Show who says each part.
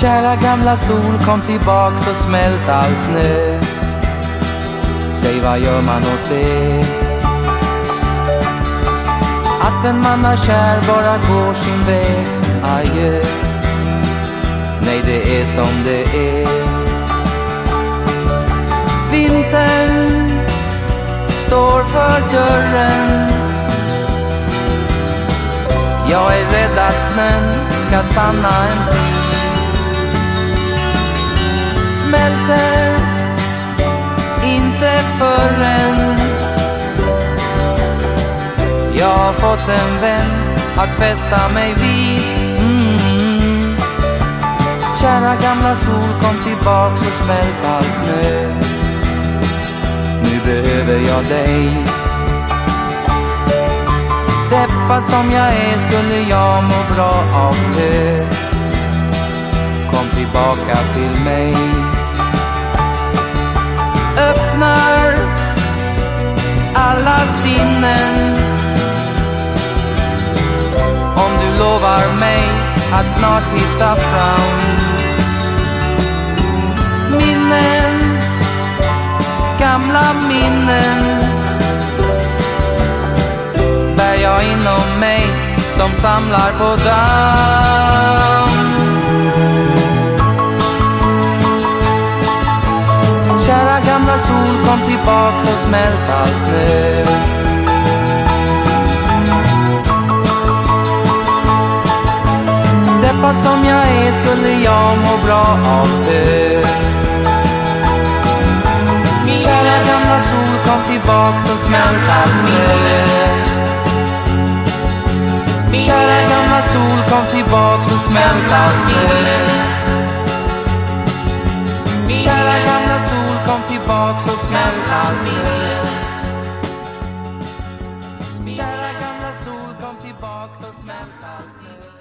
Speaker 1: Kära gamla sol kom tillbaks och smält all snö Säg vad gör man åt det? Att en man är kär bara går sin väg, adjö. Nej, det är som det är. Vintern står för dörren. Jag är rädd att snön ska stanna en tid smälter. Inte förrän jag har fått en vän att fästa mig vid. Mm. Kära gamla sol kom tillbaks och smält all snö. Nu behöver jag dig. Deppad som jag är skulle jag må bra av det. Kom tillbaka till mig. Sinnen. Om du lovar mig att snart hitta fram Minnen, gamla minnen. Bär jag inom mig som samlar på damm Kära gamla sol kom tillbaks och smält all snö Deppad som jag är skulle jag må bra av det. Kära gamla sol kom tillbaks och smält all snö Kära gamla sol kom tillbaks och smält all snö Kära gamla sol kom tillbaks och smält all snö Kära gamla sol kom tillbaks och smält all snö